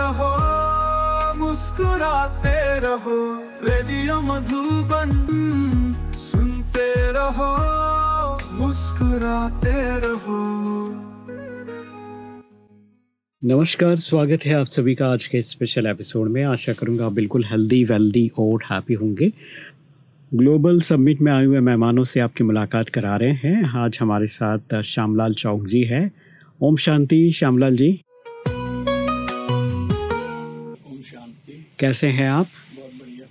रहो, मुस्कुराते रहो, रेडियो मधुबन सुनते रहो, मुस्कुराते रहो। नमस्कार, स्वागत है आप सभी का आज के स्पेशल एपिसोड में। आशा करूँगा आप बिल्कुल हेल्दी वेल्दी और हैप्पी होंगे। ग्लोबल समिट में आए हुए मेहमानों से आपकी मुलाकात करा रहे हैं। आज हमारे साथ, श्यामलाल चौक जी है। ओम शांति, श्यामलाल जी। कैसे हैं आप? बहुत बढ़िया।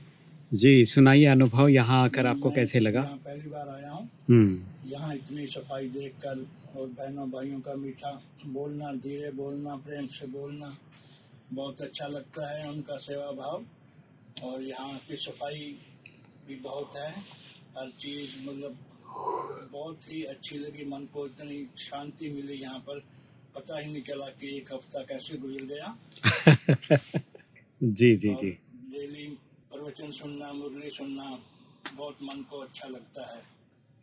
जी सुनाइए अनुभव यहाँ आकर आपको कैसे लगा? पहली बार आया हूँ। हम्म। यहाँ इतनी सफ़ाई देखकर और बहनों भाइयों का मीठा बोलना धीरे बोलना प्रेम से बोलना बहुत अच्छा लगता है उनका सेवा भाव। और यहाँ की सफ़ाई भी बहुत है। हर चीज़ मतलब बहुत ही अच्छी लगी मन को इतनी शांति मिली यहाँ पर। पता ही नहीं चला कि एक हफ़्ता कैसे गुजर गया। जी जी जी। डेली प्रवचन सुनना मुरली सुनना बहुत मन को अच्छा लगता है।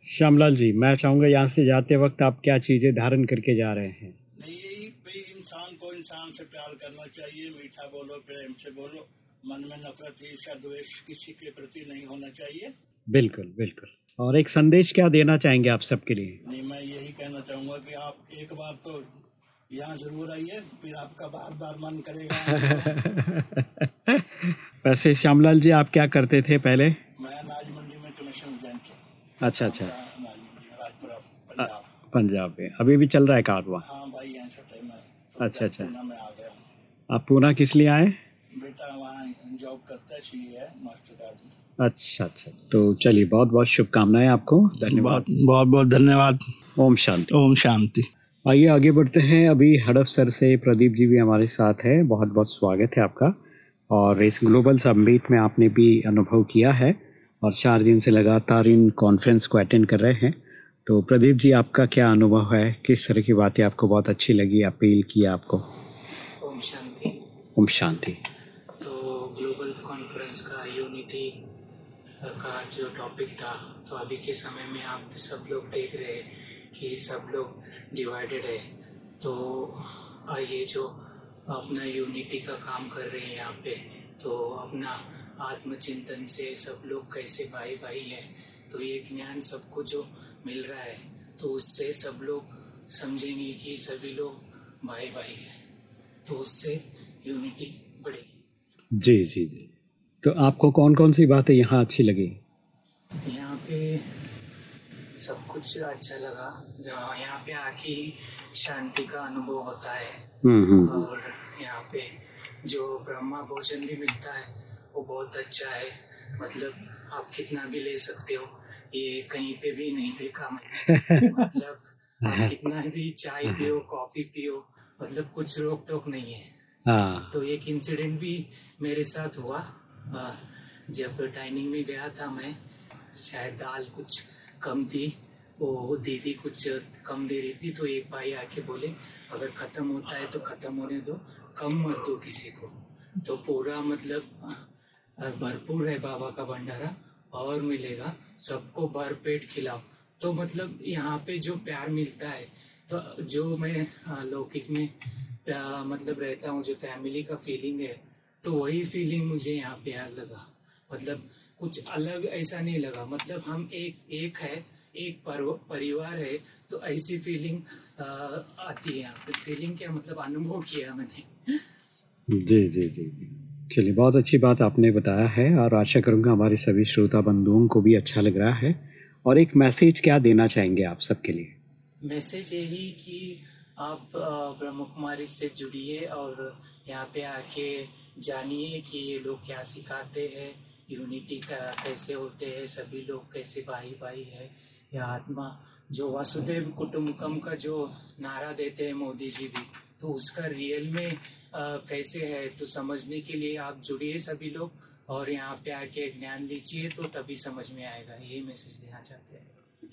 श्यामलाल जी मैं चाहूँगा यहाँ से जाते वक्त आप क्या चीज़ें धारण करके जा रहे हैं? नहीं भाई इंसान को इंसान से प्यार करना चाहिए मीठा बोलो प्रेम से बोलो मन में नफरत ईर्ष्या द्वेष किसी के प्रति नहीं होना चाहिए। बिल्कुल बिल्कुल। और एक संदेश क्या देना चाहेंगे आप सबके लिए? नहीं मैं यही कहना चाहूँगा कि आप एक बार तो यहाँ ज़रूर आइए फिर आपका बार बार मन करेगा। वैसे श्यामलाल जी आप क्या करते थे पहले? मैं मंडी में कमीशन एजेंट अच्छा अच्छा। पंजाब। में। अभी भी चल रहा है कारवा हाँ भाई यहाँ छोटे में। अच्छा, अच्छा। आप पूना किस लिए आए? बेटा वहाँ जॉब करता है मास्टर कार्ड में। अच्छा अच्छा। तो चलिए बहुत बहुत शुभकामनाएँ आपको। धन्यवाद। बहुत बहुत धन्यवाद। ओम शांति। ओम शांति। आइए आगे बढ़ते हैं। अभी हड़प सर से प्रदीप जी भी हमारे साथ है। बहुत बहुत स्वागत है आपका। और इस ग्लोबल सम्मीट में आपने भी अनुभव किया है और चार दिन से लगातार इन कॉन्फ्रेंस को अटेंड कर रहे हैं। तो प्रदीप जी आपका क्या अनुभव है? किस तरह की बातें आपको बहुत अच्छी लगी अपील किया आपको? ओम शांति। ओम शांति तो ग्लोबल कॉन्फ्रेंस का यूनिटी का जो टॉपिक था तो अभी के समय में आप सब लोग देख रहे हैं कि सब लोग डिवाइडेड है। तो ये जो अपना यूनिटी का काम कर रहे हैं यहाँ पे तो अपना आत्मचिंतन से सब लोग कैसे भाई भाई हैं तो ये ज्ञान सबको जो मिल रहा है तो उससे सब लोग समझेंगे कि सभी लोग भाई भाई हैं। तो उससे यूनिटी बढ़ेगी। जी जी जी। तो आपको कौन कौन सी बातें यहाँ अच्छी लगी? यहाँ पे सब कुछ अच्छा लगा। यहाँ पे आके शांति का अनुभव होता है। हम्म हम्म। हम्म। और यहाँ पे जो ब्रह्मा भोजन भी मिलता है वो बहुत अच्छा है। मतलब आप कितना भी ले सकते हो ये कहीं पे भी नहीं देखा मैंने। मतलब आप कितना भी चाय पियो कॉफ़ी पियो मतलब कुछ रोक टोक नहीं है। हाँ। तो एक इंसिडेंट भी मेरे साथ हुआ। जब डाइनिंग में गया था मैं शायद दाल कुछ कम थी, वो दीदी कुछ कम दे रही थी तो एक भाई आके बोले, अगर खत्म होता है तो खत्म होने दो, कम मत दो किसी को। तो पूरा मतलब भरपूर है बाबा का भंडारा, और मिलेगा, सबको भर पेट खिलाओ। तो मतलब यहाँ पे जो प्यार मिलता है तो जो मैं लौकिक में मतलब रहता हूँ, जो फैमिली का फीलिंग है तो वही फीलिंग मुझे यहाँ प्यार लगा। मतलब कुछ अलग ऐसा नहीं लगा। मतलब हम एक एक है एक परव- परिवार है तो ऐसी फीलिंग आती है यहाँ पे। फीलिंग क्या मतलब? अनुभव किया मैंने। जी जी जी। जी। चलिए बहुत अच्छी बात आपने बताया है और आशा करूँगा हमारे सभी श्रोता बंधुओं को भी अच्छा लग रहा है। और एक मैसेज क्या देना चाहेंगे आप सबके लिए? मैसेज यही कि आप ब्रह्म कुमारी से जुड़िए और यहाँ पे आके जानिए कि ये लोग क्या सिखाते हैं। यूनिटी का कैसे होते हैं सभी लोग कैसे भाई भाई है या आत्मा? जो वासुदेव कुटुम्बकम का जो नारा देते हैं मोदी जी भी तो उसका रियल में अ, कैसे है? तो समझने के लिए आप जुड़िए सभी लोग और यहाँ पे आके ज्ञान लीजिए तो तभी समझ में आएगा। यही मैसेज देना चाहते हैं।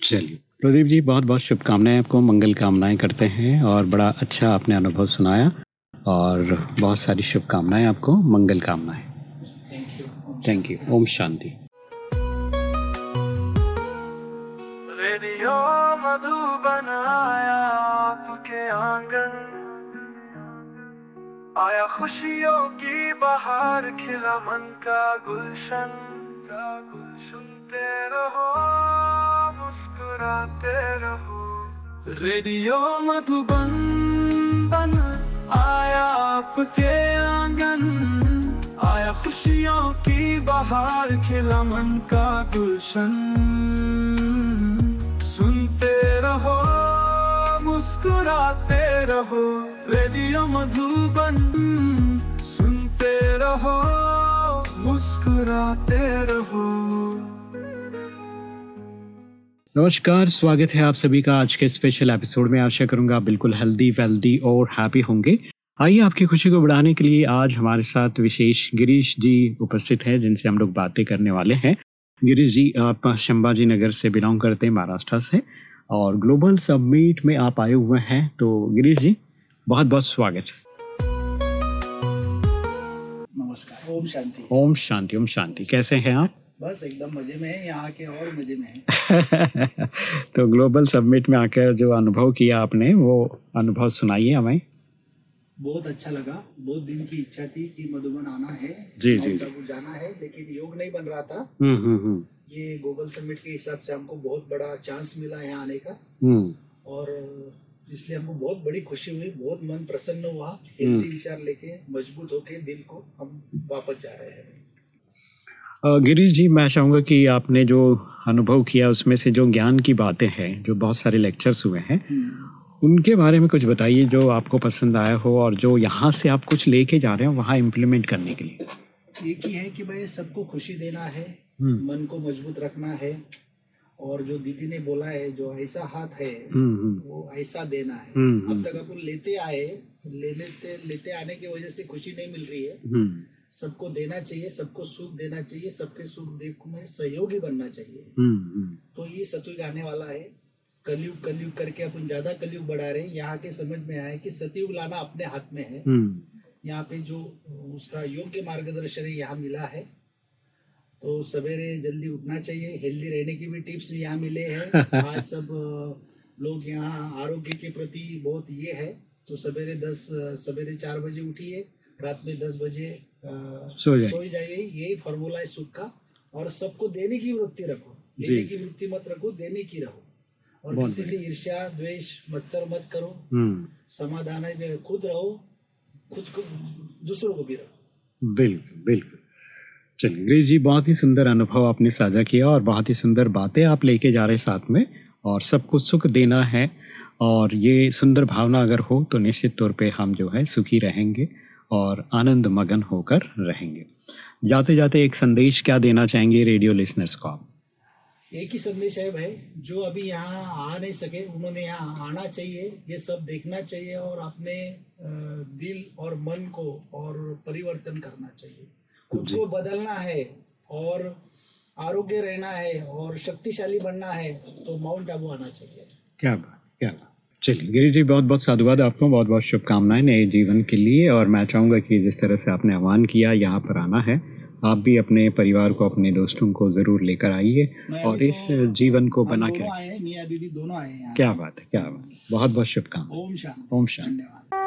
चलिए। प्रदीप जी बहुत बहुत शुभकामनाएँ आपको। मंगल कामनाएँ करते हैं और बड़ा अच्छा आपने अनुभव सुनाया और बहुत सारी शुभकामनाएँ आपको। मंगल कामनाएँ। थैंक यू ओम शांति रेडियो मधुबन आया आपके आँगन आया खुशियों की बहार खिला मन का गुलशन का गुल सुनते रहो मुस्कुराते रहो रेडियो मधुबन बन आया आपके आँगन आया खुशियों की बहार, खिला मन का गुलशन। सुनते रहो, मुस्कुराते रहो, रेडियो मधुबन। सुनते रहो, मुस्कुराते रहो। नमस्कार, स्वागत है आप सभी का आज के स्पेशल एपिसोड में। आशा करूँगा बिल्कुल हेल्दी वेल्दी और हैप्पी होंगे। आइए आपकी खुशी को बढ़ाने के लिए आज हमारे साथ विशेष गिरीश जी उपस्थित हैं जिनसे हम लोग बातें करने वाले हैं। गिरीश जी आप शंभाजी नगर से बिलोंग करते हैं महाराष्ट्र से और ग्लोबल सबमीट में आप आए हुए हैं। तो गिरीश जी बहुत बहुत स्वागत। नमस्कार। ओम शांति। ओम शांति ओम शांति। कैसे हैं आप? बस एकदम मज़े में है यहाँ के और मज़े में है। तो ग्लोबल सबमिट में आकर जो अनुभव किया आपने वो अनुभव सुनाइए हमें। बहुत अच्छा लगा। बहुत दिन की इच्छा थी कि मधुबन आना है। जी, जी। जाना है लेकिन योग नहीं बन रहा था। हम्म हम्म हम्म। ये ग्लोबल समिट के हिसाब से हमको बहुत बड़ा चांस मिला यहाँ आने का। और इसलिए हमको बहुत बड़ी खुशी हुई बहुत मन प्रसन्न हुआ। हेल्दी विचार लेके मज़बूत होके दिल को हम वापस जा रहे हैं। गिरीश जी मैं चाहूँगा कि आपने जो अनुभव किया उसमें से जो ज्ञान की बातें हैं जो बहुत सारे लेक्चर्स हुए हैं उनके बारे में कुछ बताइए जो आपको पसंद आया हो और जो यहाँ से आप कुछ लेके जा रहे हो वहाँ इम्प्लीमेंट करने के लिए। एक ही है कि भाई सबको खुशी देना है हम्म। मन को मज़बूत रखना है और जो दीदी ने बोला है जो ऐसा हाथ है हम्म हम्म। वो ऐसा देना है। अब तक अपन लेते आए ले लेते लेते आने की वजह से खुशी नहीं मिल रही है। सबको देना चाहिए सबको सुख देना चाहिए सबके सुख देख में सहयोगी बनना चाहिए। तो ये सतयुग आने वाला है। कलयुग कलयुग करके अपन ज़्यादा कलयुग बढ़ा रहे हैं। यहाँ के समझ में आया कि सतयुग लाना अपने हाथ में है। हम्म। यहाँ पे जो उसका योग्य मार्गदर्शन है यहाँ मिला है। तो सवेरे जल्दी उठना चाहिए। हेल्दी रहने की भी टिप्स यहाँ मिले हैं। आज सब लोग यहाँ आरोग्य के प्रति बहुत ये है। तो सवेरे दस सवेरे चार बजे उठिए। रात में दस बजे सो जाइए। यही फॉर्मूला है सुख का। और सबको देने की वृत्ति रखो। लेने की वृत्ति मत रखो देने की रहो। और किसी से ईर्ष्या द्वेष मत्सर मत करो। हम्म। समाधान है जो खुद रहो खुद को दूसरों को भी रहो। बिल्कुल बिल्कुल। चलिए गिरीश जी बहुत ही सुंदर अनुभव आपने साझा किया और बहुत ही सुंदर बातें आप लेके जा रहे साथ में और सबको सुख देना है और ये सुंदर भावना अगर हो तो निश्चित तौर पे हम जो है सुखी रहेंगे और आनंद मगन होकर रहेंगे। जाते जाते एक संदेश क्या देना चाहेंगे रेडियो लिसनर्स को आप? एक ही संदेश है भाई जो अभी यहाँ आ नहीं सके उन्होंने यहाँ आना चाहिए ये सब देखना चाहिए और अपने दिल और मन को और परिवर्तन करना चाहिए। खुद को बदलना है और आरोग्य रहना है और शक्तिशाली बनना है तो माउंट आबू आना चाहिए। क्या बात क्या बात। चलिए गिरी जी बहुत बहुत साधुवाद आपको बहुत बहुत शुभकामनाएँ नए जीवन के लिए। और मैं चाहूँगा कि जिस तरह से आपने आह्वान किया यहाँ पर आना है। आप भी अपने परिवार को अपने दोस्तों को ज़रूर लेकर आइए और इस तो- जीवन को बना के रखिए। दोनों आए क्या बात है क्या बात बहुत बहुत शुभकामना ओम शांति। ओम शांति। धन्यवाद।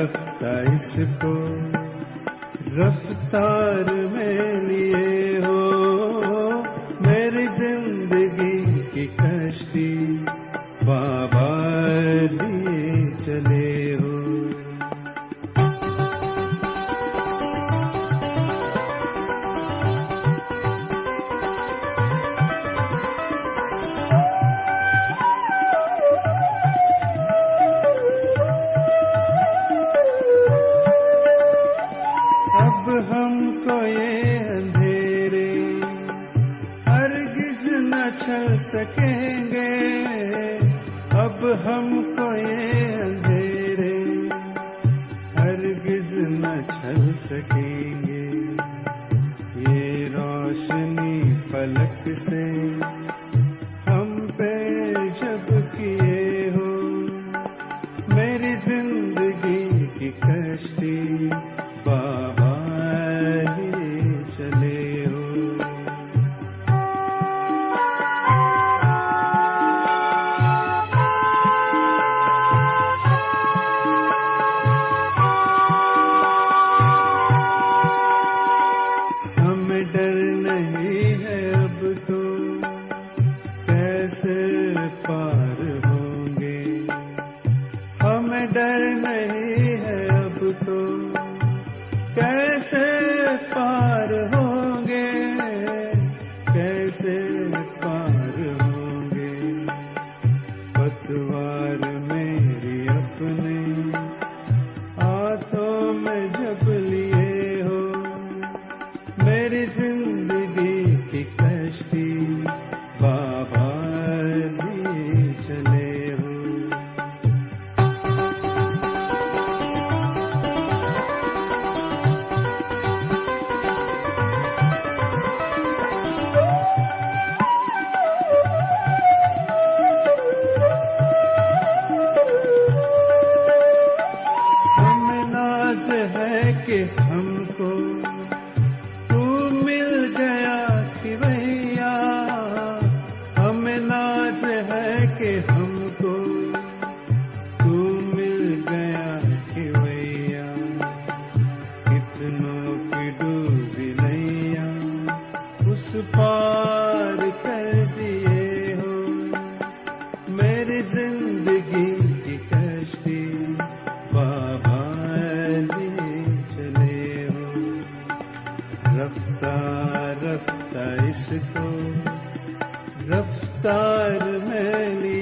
रफ्ता इसको रफ्तार में ये रोशनी फलक से रफ्तार में ली